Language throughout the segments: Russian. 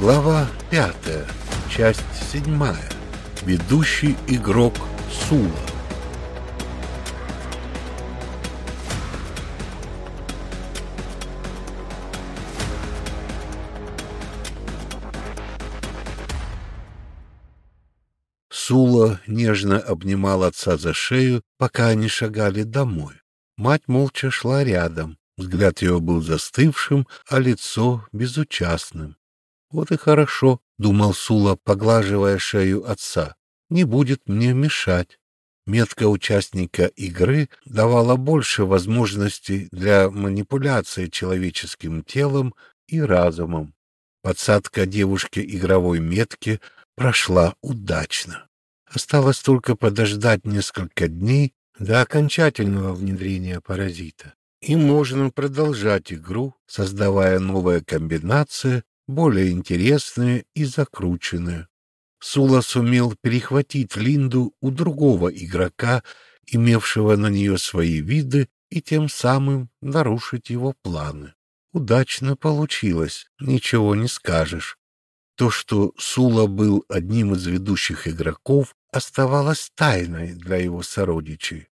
Глава пятая, часть седьмая. Ведущий игрок Сула. Сула нежно обнимал отца за шею, пока они шагали домой. Мать молча шла рядом. Взгляд ее был застывшим, а лицо безучастным. Вот и хорошо, — думал Сула, поглаживая шею отца. Не будет мне мешать. Метка участника игры давала больше возможностей для манипуляции человеческим телом и разумом. Подсадка девушки игровой метки прошла удачно. Осталось только подождать несколько дней до окончательного внедрения паразита. И можно продолжать игру, создавая новые комбинации, более интересные и закрученные. Сула сумел перехватить Линду у другого игрока, имевшего на нее свои виды, и тем самым нарушить его планы. Удачно получилось, ничего не скажешь. То, что Сула был одним из ведущих игроков, оставалось тайной для его сородичей.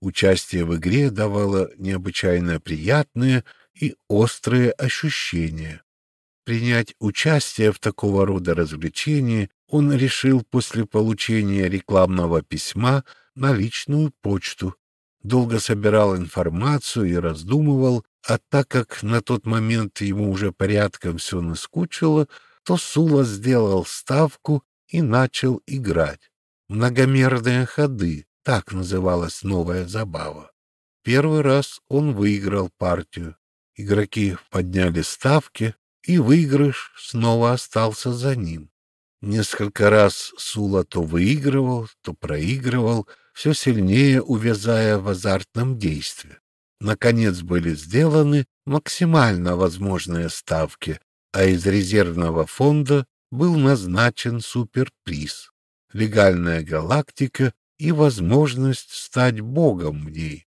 Участие в игре давало необычайно приятные и острые ощущения. Принять участие в такого рода развлечении он решил после получения рекламного письма на личную почту. Долго собирал информацию и раздумывал, а так как на тот момент ему уже порядком все наскучило, то Сула сделал ставку и начал играть. Многомерные ходы, так называлась новая забава. Первый раз он выиграл партию. Игроки подняли ставки, и выигрыш снова остался за ним. Несколько раз Сула то выигрывал, то проигрывал, все сильнее увязая в азартном действии. Наконец были сделаны максимально возможные ставки, а из резервного фонда был назначен суперприз легальная галактика и возможность стать богом в ней.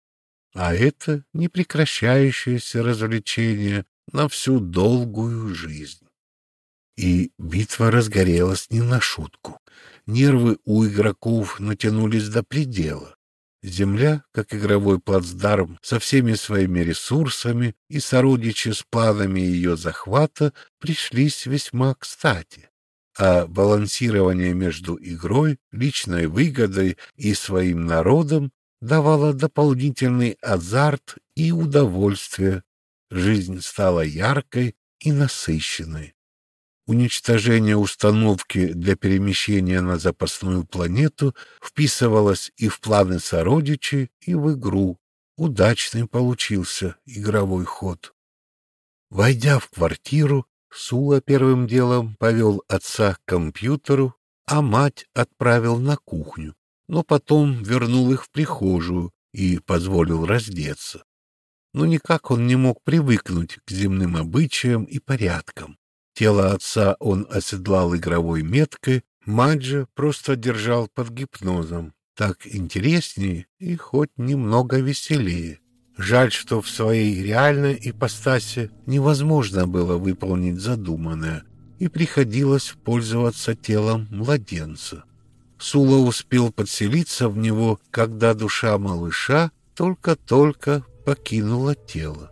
А это непрекращающееся развлечение на всю долгую жизнь. И битва разгорелась не на шутку. Нервы у игроков натянулись до предела. Земля, как игровой плацдарм, со всеми своими ресурсами и сородичи с планами ее захвата пришлись весьма кстати а балансирование между игрой, личной выгодой и своим народом давало дополнительный азарт и удовольствие. Жизнь стала яркой и насыщенной. Уничтожение установки для перемещения на запасную планету вписывалось и в планы сородичей, и в игру. Удачный получился игровой ход. Войдя в квартиру, Сула первым делом повел отца к компьютеру, а мать отправил на кухню, но потом вернул их в прихожую и позволил раздеться. Но никак он не мог привыкнуть к земным обычаям и порядкам. Тело отца он оседлал игровой меткой, мать же просто держал под гипнозом. Так интереснее и хоть немного веселее. Жаль, что в своей реальной ипостаси невозможно было выполнить задуманное, и приходилось пользоваться телом младенца. Сула успел подселиться в него, когда душа малыша только-только покинула тело.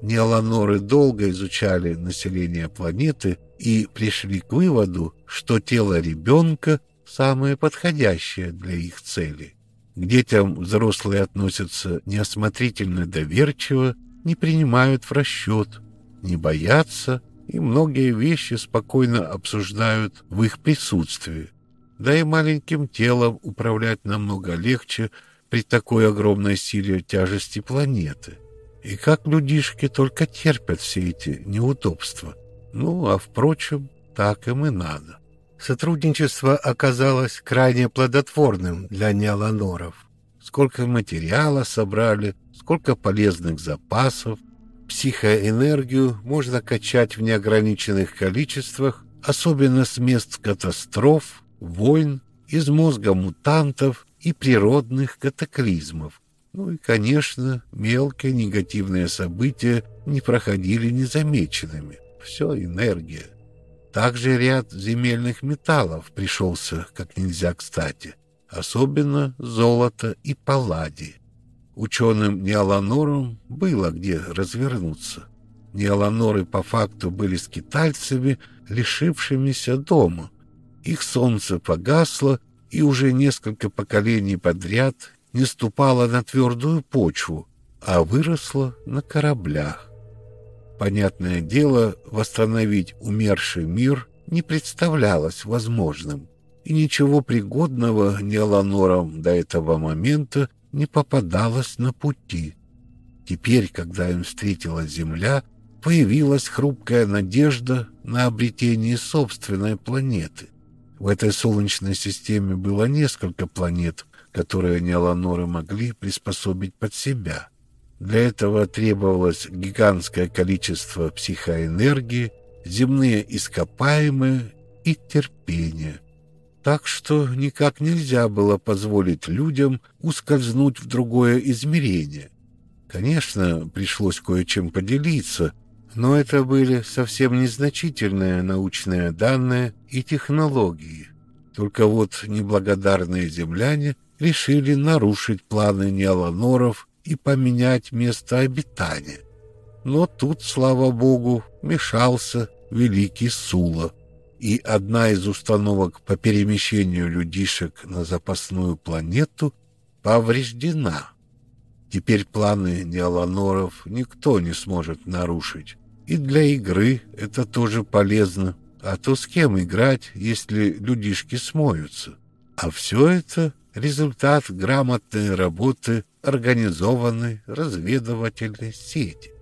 Неоланоры долго изучали население планеты и пришли к выводу, что тело ребенка самое подходящее для их целей. К детям взрослые относятся неосмотрительно доверчиво, не принимают в расчет, не боятся и многие вещи спокойно обсуждают в их присутствии. Да и маленьким телом управлять намного легче при такой огромной силе тяжести планеты. И как людишки только терпят все эти неудобства. Ну, а впрочем, так им и надо. Сотрудничество оказалось крайне плодотворным для неоланоров. Сколько материала собрали, сколько полезных запасов. Психоэнергию можно качать в неограниченных количествах, особенно с мест катастроф, войн, из мозга мутантов и природных катаклизмов. Ну и, конечно, мелкие негативные события не проходили незамеченными. Все энергия. Также ряд земельных металлов пришелся как нельзя кстати, особенно золото и палладий. Ученым Неоланорам было где развернуться. Неоланоры по факту были скитальцами, лишившимися дома. Их солнце погасло, и уже несколько поколений подряд не ступало на твердую почву, а выросло на кораблях. Понятное дело, восстановить умерший мир не представлялось возможным, и ничего пригодного Неоланорам до этого момента не попадалось на пути. Теперь, когда им встретилась Земля, появилась хрупкая надежда на обретение собственной планеты. В этой Солнечной системе было несколько планет, которые Неоланоры могли приспособить под себя. Для этого требовалось гигантское количество психоэнергии, земные ископаемые и терпение. Так что никак нельзя было позволить людям ускользнуть в другое измерение. Конечно, пришлось кое-чем поделиться, но это были совсем незначительные научные данные и технологии. Только вот неблагодарные земляне решили нарушить планы неоланоров и поменять место обитания. Но тут, слава богу, мешался великий Сула, и одна из установок по перемещению людишек на запасную планету повреждена. Теперь планы неоланоров никто не сможет нарушить. И для игры это тоже полезно. А то с кем играть, если людишки смоются? А все это результат грамотной работы организованной разведывательной сети.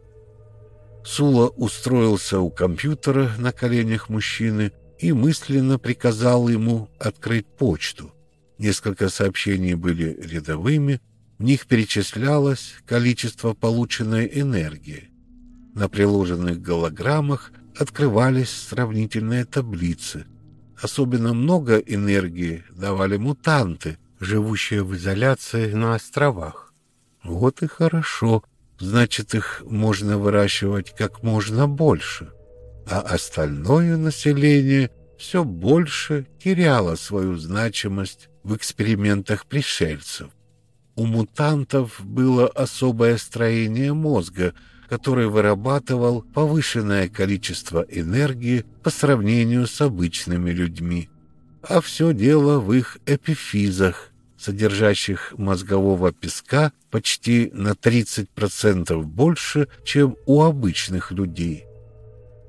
Сула устроился у компьютера на коленях мужчины и мысленно приказал ему открыть почту. Несколько сообщений были рядовыми, в них перечислялось количество полученной энергии. На приложенных голограммах открывались сравнительные таблицы. Особенно много энергии давали мутанты, живущие в изоляции на островах. Вот и хорошо. Значит, их можно выращивать как можно больше. А остальное население все больше теряло свою значимость в экспериментах пришельцев. У мутантов было особое строение мозга, который вырабатывал повышенное количество энергии по сравнению с обычными людьми. А все дело в их эпифизах, содержащих мозгового песка почти на 30% больше, чем у обычных людей.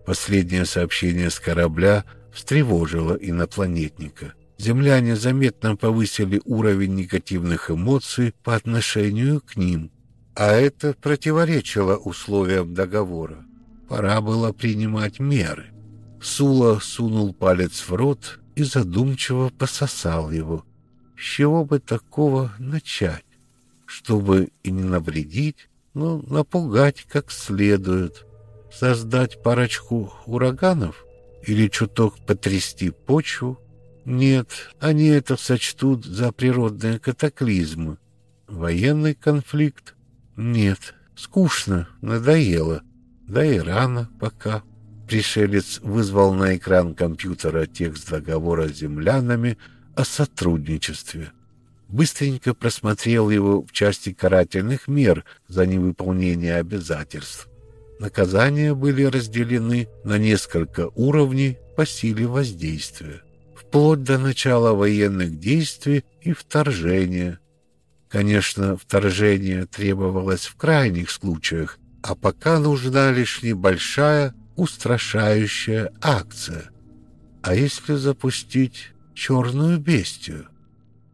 Последнее сообщение с корабля встревожило инопланетника. Земляне заметно повысили уровень негативных эмоций по отношению к ним, а это противоречило условиям договора. Пора было принимать меры. Сула сунул палец в рот и задумчиво пососал его. С чего бы такого начать? Чтобы и не навредить, но напугать как следует. Создать парочку ураганов? Или чуток потрясти почву? Нет, они это сочтут за природные катаклизмы. Военный конфликт? Нет, скучно, надоело. Да и рано пока. Пришелец вызвал на экран компьютера текст договора с землянами — о сотрудничестве. Быстренько просмотрел его в части карательных мер за невыполнение обязательств. Наказания были разделены на несколько уровней по силе воздействия, вплоть до начала военных действий и вторжения. Конечно, вторжение требовалось в крайних случаях, а пока нужна лишь небольшая устрашающая акция. А если запустить черную бестию.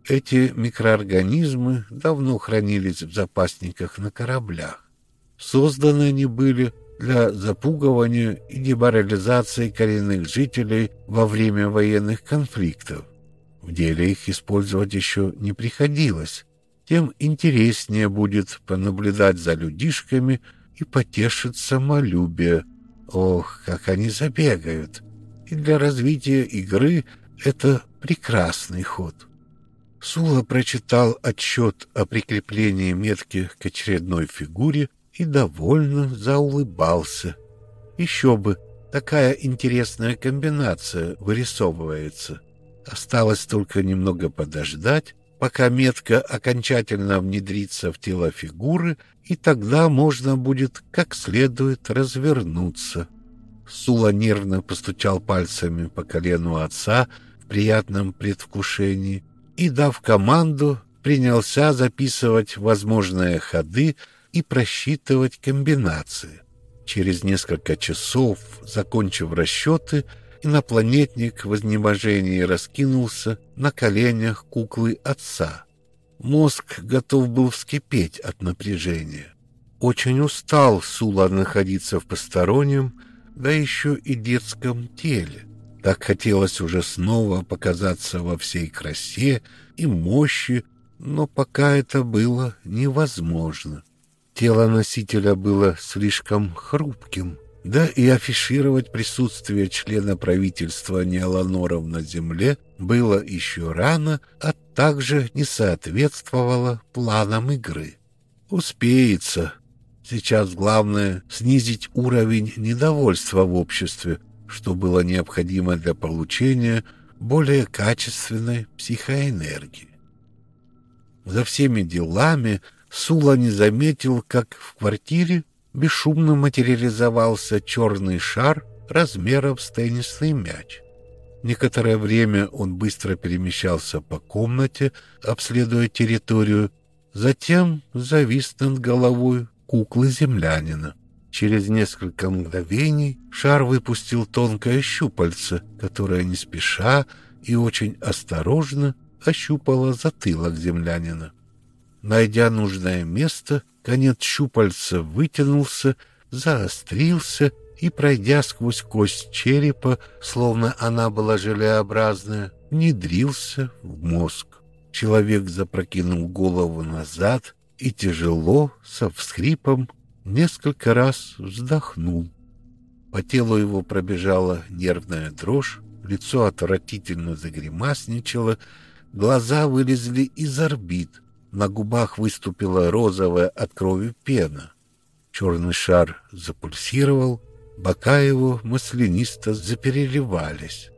Эти микроорганизмы давно хранились в запасниках на кораблях. Созданы они были для запугивания и деморализации коренных жителей во время военных конфликтов. В деле их использовать еще не приходилось. Тем интереснее будет понаблюдать за людишками и потешить самолюбие. Ох, как они забегают! И для развития игры это прекрасный ход. Сула прочитал отчет о прикреплении метки к очередной фигуре и довольно заулыбался. Еще бы, такая интересная комбинация вырисовывается. Осталось только немного подождать, пока метка окончательно внедрится в тело фигуры, и тогда можно будет как следует развернуться. Сула нервно постучал пальцами по колену отца в приятном предвкушении и, дав команду, принялся записывать возможные ходы и просчитывать комбинации. Через несколько часов, закончив расчеты, инопланетник в изнеможении раскинулся на коленях куклы отца. Мозг готов был вскипеть от напряжения. Очень устал Сула находиться в постороннем, да еще и детском теле. Так хотелось уже снова показаться во всей красе и мощи, но пока это было невозможно. Тело носителя было слишком хрупким, да и афишировать присутствие члена правительства Неоланоров на земле было еще рано, а также не соответствовало планам игры. Успеется. Сейчас главное — снизить уровень недовольства в обществе, что было необходимо для получения более качественной психоэнергии. За всеми делами Сула не заметил, как в квартире бесшумно материализовался черный шар размером с теннисный мяч. Некоторое время он быстро перемещался по комнате, обследуя территорию, затем завис над головой куклы землянина. Через несколько мгновений шар выпустил тонкое щупальце, которое не спеша и очень осторожно ощупало затылок землянина. Найдя нужное место, конец щупальца вытянулся, заострился и, пройдя сквозь кость черепа, словно она была желеобразная, внедрился в мозг. Человек запрокинул голову назад и тяжело, со всхрипом, несколько раз вздохнул. По телу его пробежала нервная дрожь, лицо отвратительно загримасничало, глаза вылезли из орбит, на губах выступила розовая от крови пена. Черный шар запульсировал, бока его маслянисто запереливались.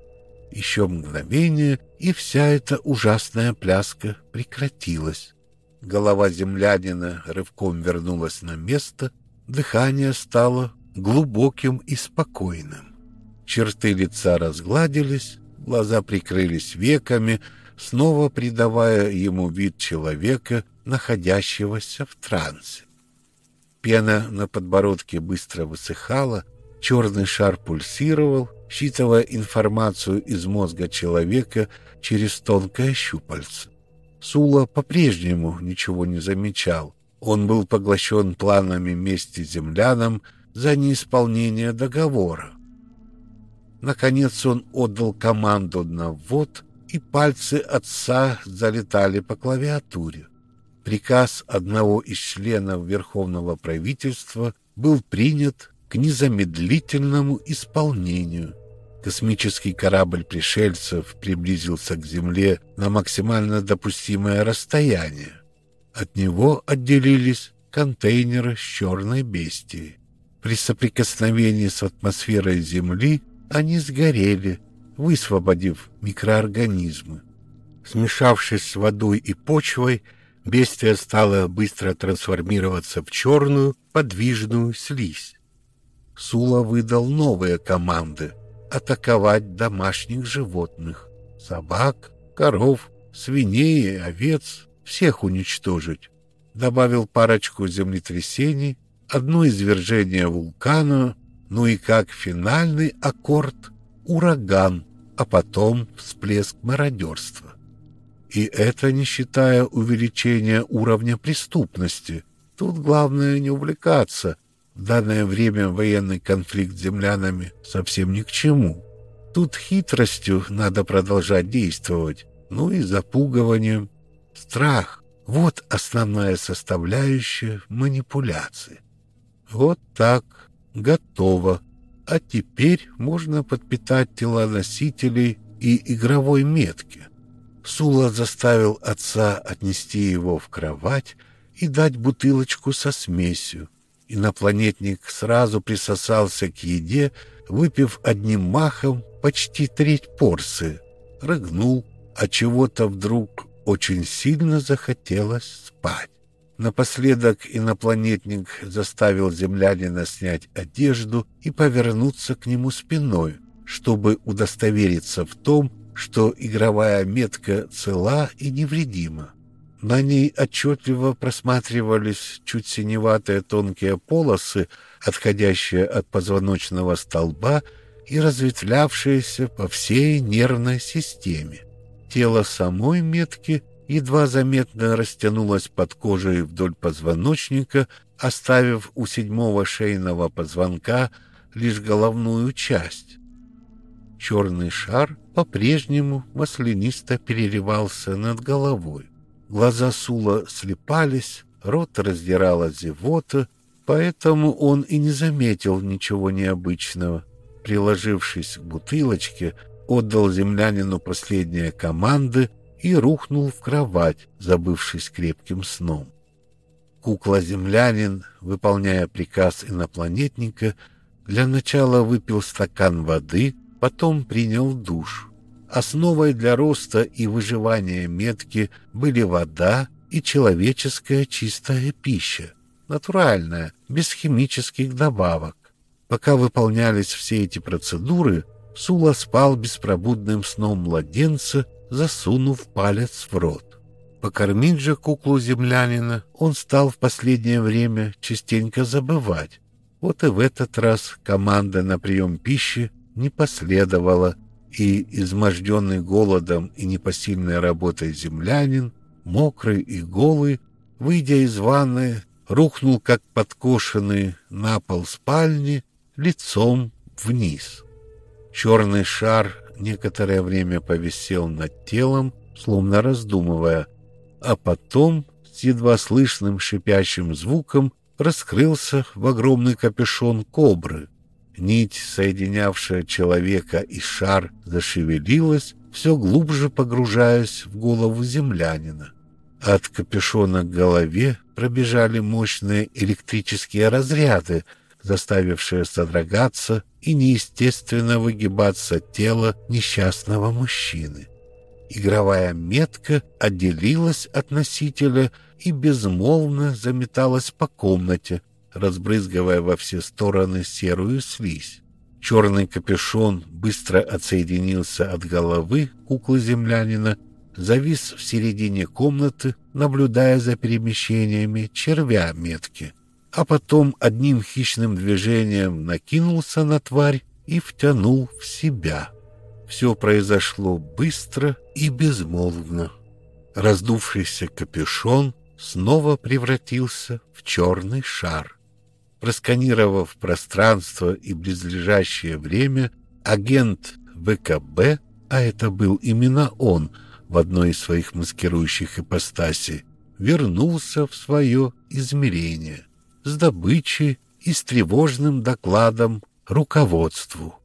Еще мгновение, и вся эта ужасная пляска прекратилась. Голова землянина рывком вернулась на место, дыхание стало глубоким и спокойным. Черты лица разгладились, глаза прикрылись веками, снова придавая ему вид человека, находящегося в трансе. Пена на подбородке быстро высыхала, черный шар пульсировал, считывая информацию из мозга человека через тонкое щупальце. Сула по-прежнему ничего не замечал. Он был поглощен планами мести землянам за неисполнение договора. Наконец он отдал команду на ввод, и пальцы отца залетали по клавиатуре. Приказ одного из членов Верховного правительства был принят к незамедлительному исполнению. Космический корабль пришельцев приблизился к Земле на максимально допустимое расстояние. От него отделились контейнеры с черной бестией. При соприкосновении с атмосферой Земли они сгорели, высвободив микроорганизмы. Смешавшись с водой и почвой, бестия стала быстро трансформироваться в черную подвижную слизь. Сула выдал новые команды — атаковать домашних животных — собак, коров, свиней овец, всех уничтожить. Добавил парочку землетрясений, одно извержение вулкана, ну и как финальный аккорд — ураган — а потом всплеск мародерства. И это не считая увеличения уровня преступности. Тут главное не увлекаться. В данное время военный конфликт с землянами совсем ни к чему. Тут хитростью надо продолжать действовать, ну и запугиванием. Страх — вот основная составляющая манипуляции. Вот так, готово а теперь можно подпитать тела носителей и игровой метки. Сула заставил отца отнести его в кровать и дать бутылочку со смесью, Инопланетник сразу присосался к еде, выпив одним махом почти треть порции. Рыгнул, а чего-то вдруг очень сильно захотелось спать. Напоследок инопланетник заставил землянина снять одежду и повернуться к нему спиной, чтобы удостовериться в том, что игровая метка цела и невредима. На ней отчетливо просматривались чуть синеватые тонкие полосы, отходящие от позвоночного столба и разветвлявшиеся по всей нервной системе. Тело самой метки едва заметно растянулось под кожей вдоль позвоночника, оставив у седьмого шейного позвонка лишь головную часть. Черный шар по-прежнему маслянисто переливался над головой. Глаза Сула слепались, рот раздирала зевота, поэтому он и не заметил ничего необычного. Приложившись к бутылочке, отдал землянину последние команды и рухнул в кровать, забывшись крепким сном. Кукла-землянин, выполняя приказ инопланетника, для начала выпил стакан воды, потом принял душ. Основой для роста и выживания метки были вода и человеческая чистая пища, натуральная, без химических добавок. Пока выполнялись все эти процедуры, Сула спал беспробудным сном младенца, засунув палец в рот. Покормить же куклу землянина он стал в последнее время частенько забывать. Вот и в этот раз команда на прием пищи не последовала, и изможденный голодом и непосильной работой землянин, мокрый и голый, выйдя из ванны, рухнул, как подкошенный, на пол спальни, лицом вниз. Черный шар некоторое время повисел над телом, словно раздумывая, а потом с едва слышным шипящим звуком раскрылся в огромный капюшон кобры. Нить, соединявшая человека и шар, зашевелилась, все глубже погружаясь в голову землянина. От капюшона к голове пробежали мощные электрические разряды, заставившее содрогаться и неестественно выгибаться тело несчастного мужчины. Игровая метка отделилась от носителя и безмолвно заметалась по комнате, разбрызгивая во все стороны серую слизь. Черный капюшон быстро отсоединился от головы куклы-землянина, завис в середине комнаты, наблюдая за перемещениями червя метки а потом одним хищным движением накинулся на тварь и втянул в себя. Все произошло быстро и безмолвно. Раздувшийся капюшон снова превратился в черный шар. Просканировав пространство и близлежащее время, агент ВКБ, а это был именно он в одной из своих маскирующих ипостасей, вернулся в свое измерение — с добычей и с тревожным докладом руководству.